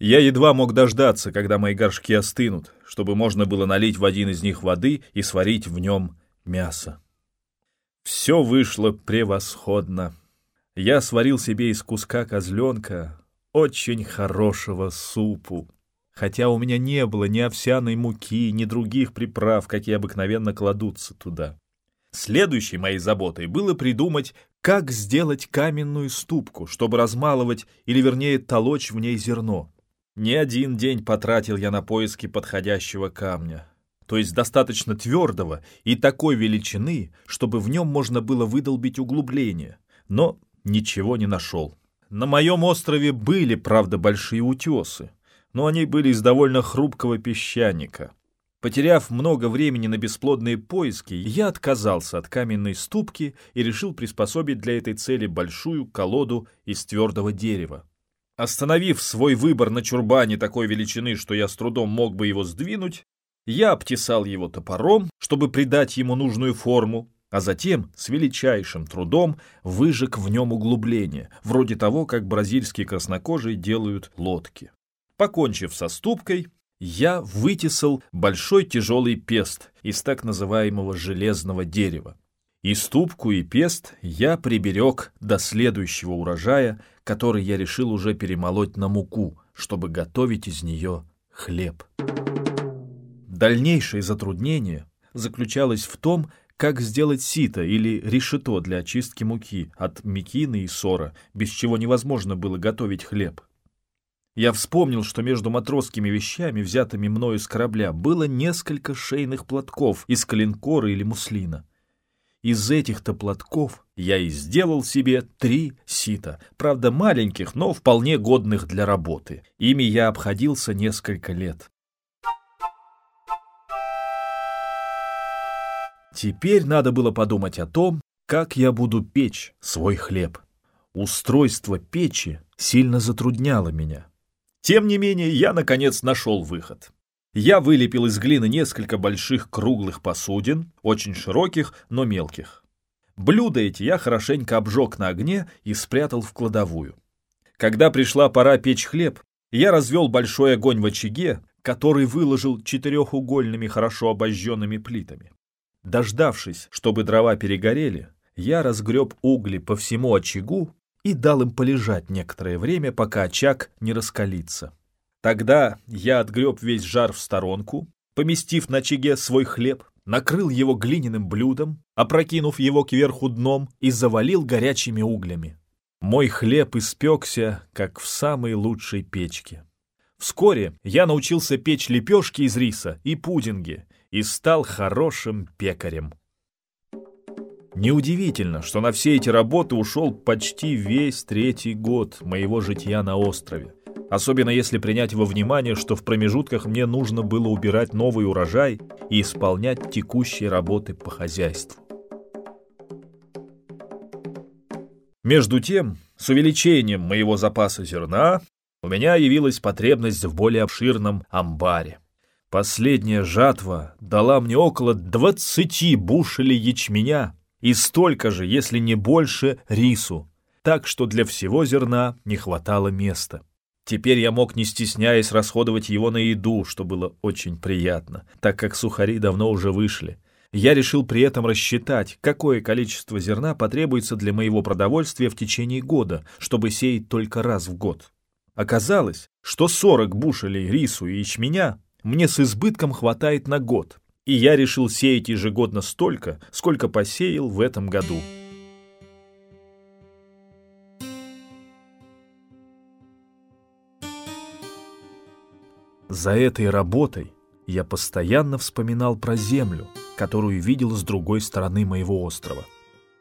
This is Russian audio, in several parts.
Я едва мог дождаться, когда мои горшки остынут, чтобы можно было налить в один из них воды и сварить в нем мясо. Все вышло превосходно. Я сварил себе из куска козленка очень хорошего супу. Хотя у меня не было ни овсяной муки, ни других приправ, какие обыкновенно кладутся туда. Следующей моей заботой было придумать, как сделать каменную ступку, чтобы размалывать или, вернее, толочь в ней зерно. Не один день потратил я на поиски подходящего камня, то есть достаточно твердого и такой величины, чтобы в нем можно было выдолбить углубление, но ничего не нашел. На моем острове были, правда, большие утесы, но они были из довольно хрупкого песчаника. Потеряв много времени на бесплодные поиски, я отказался от каменной ступки и решил приспособить для этой цели большую колоду из твердого дерева. Остановив свой выбор на чурбане такой величины, что я с трудом мог бы его сдвинуть, я обтесал его топором, чтобы придать ему нужную форму, а затем с величайшим трудом выжег в нем углубление, вроде того, как бразильские краснокожие делают лодки. Покончив со ступкой, я вытесал большой тяжелый пест из так называемого железного дерева. И ступку, и пест я приберег до следующего урожая, который я решил уже перемолоть на муку, чтобы готовить из нее хлеб. Дальнейшее затруднение заключалось в том, как сделать сито или решето для очистки муки от мекины и сора, без чего невозможно было готовить хлеб. Я вспомнил, что между матросскими вещами, взятыми мною с корабля, было несколько шейных платков из калинкора или муслина. Из этих-то платков я и сделал себе три сита, правда маленьких, но вполне годных для работы. Ими я обходился несколько лет. Теперь надо было подумать о том, как я буду печь свой хлеб. Устройство печи сильно затрудняло меня. Тем не менее, я, наконец, нашел выход. Я вылепил из глины несколько больших круглых посудин, очень широких, но мелких. Блюда эти я хорошенько обжег на огне и спрятал в кладовую. Когда пришла пора печь хлеб, я развел большой огонь в очаге, который выложил четырехугольными хорошо обожженными плитами. Дождавшись, чтобы дрова перегорели, я разгреб угли по всему очагу и дал им полежать некоторое время, пока очаг не раскалится. Тогда я отгреб весь жар в сторонку, поместив на очаге свой хлеб, накрыл его глиняным блюдом, опрокинув его кверху дном и завалил горячими углями. Мой хлеб испекся, как в самой лучшей печке. Вскоре я научился печь лепешки из риса и пудинги и стал хорошим пекарем. Неудивительно, что на все эти работы ушел почти весь третий год моего житья на острове. Особенно если принять во внимание, что в промежутках мне нужно было убирать новый урожай и исполнять текущие работы по хозяйству. Между тем, с увеличением моего запаса зерна у меня явилась потребность в более обширном амбаре. Последняя жатва дала мне около 20 бушелей ячменя, и столько же, если не больше, рису, так что для всего зерна не хватало места. Теперь я мог, не стесняясь, расходовать его на еду, что было очень приятно, так как сухари давно уже вышли. Я решил при этом рассчитать, какое количество зерна потребуется для моего продовольствия в течение года, чтобы сеять только раз в год. Оказалось, что 40 бушелей рису и ячменя мне с избытком хватает на год, и я решил сеять ежегодно столько, сколько посеял в этом году. За этой работой я постоянно вспоминал про землю, которую видел с другой стороны моего острова.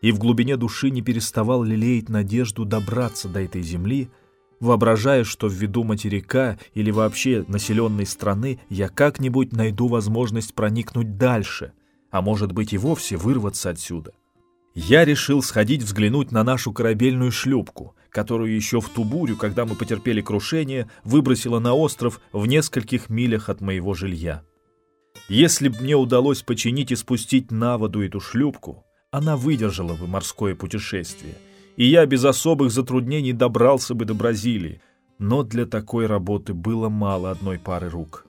И в глубине души не переставал лелеять надежду добраться до этой земли – воображая, что ввиду материка или вообще населенной страны я как-нибудь найду возможность проникнуть дальше, а может быть и вовсе вырваться отсюда. Я решил сходить взглянуть на нашу корабельную шлюпку, которую еще в ту бурю, когда мы потерпели крушение, выбросила на остров в нескольких милях от моего жилья. Если б мне удалось починить и спустить на воду эту шлюпку, она выдержала бы морское путешествие, и я без особых затруднений добрался бы до Бразилии. Но для такой работы было мало одной пары рук.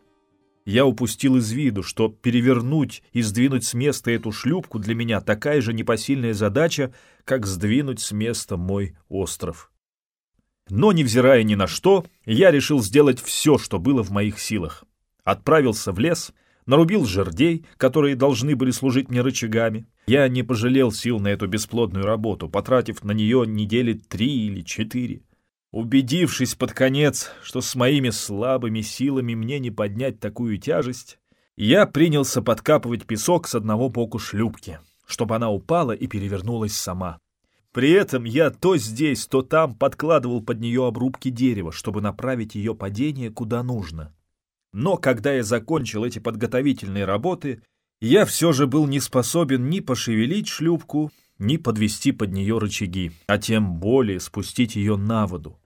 Я упустил из виду, что перевернуть и сдвинуть с места эту шлюпку для меня такая же непосильная задача, как сдвинуть с места мой остров. Но, невзирая ни на что, я решил сделать все, что было в моих силах. Отправился в лес, нарубил жердей, которые должны были служить мне рычагами. Я не пожалел сил на эту бесплодную работу, потратив на нее недели три или четыре. Убедившись под конец, что с моими слабыми силами мне не поднять такую тяжесть, я принялся подкапывать песок с одного боку шлюпки, чтобы она упала и перевернулась сама. При этом я то здесь, то там подкладывал под нее обрубки дерева, чтобы направить ее падение куда нужно. Но когда я закончил эти подготовительные работы, я все же был не способен ни пошевелить шлюпку, ни подвести под нее рычаги, а тем более спустить ее на воду.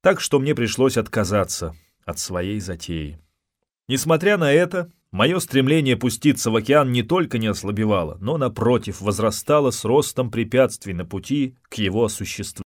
Так что мне пришлось отказаться от своей затеи. Несмотря на это, мое стремление пуститься в океан не только не ослабевало, но, напротив, возрастало с ростом препятствий на пути к его осуществлению.